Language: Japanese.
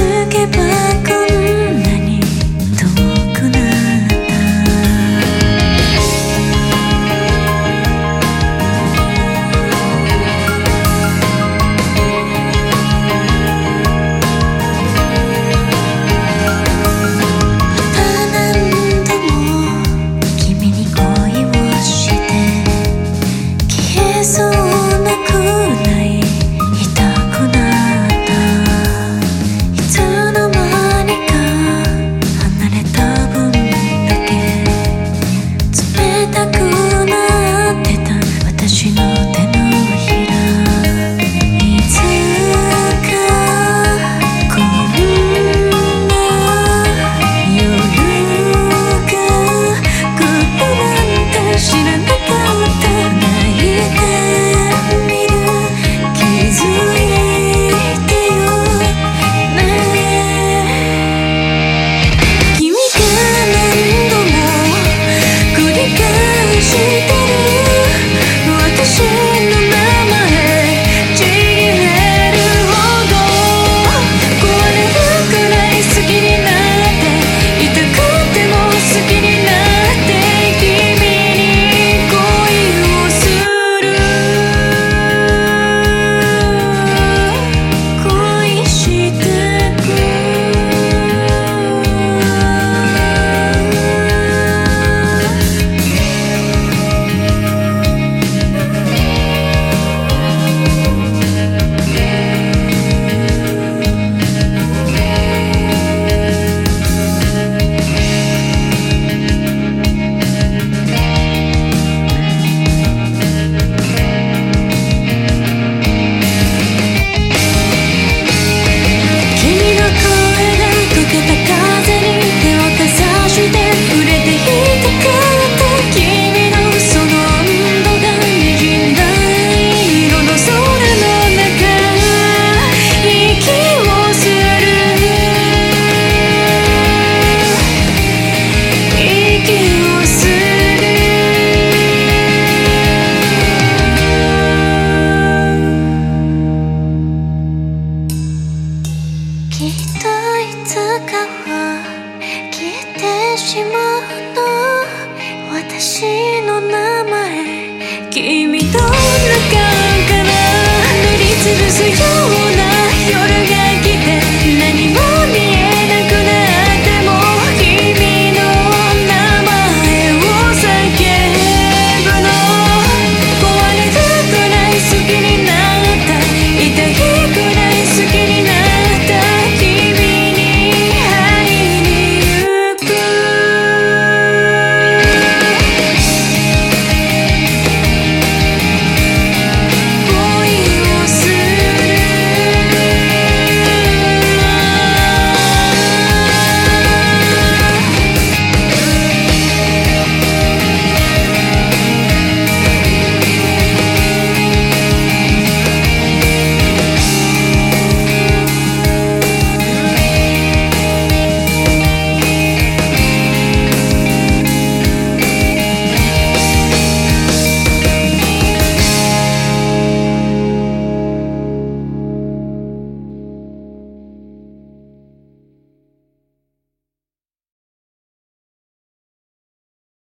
어떻게 바꿔 しまうと私の名前。君と仲から塗りつぶすような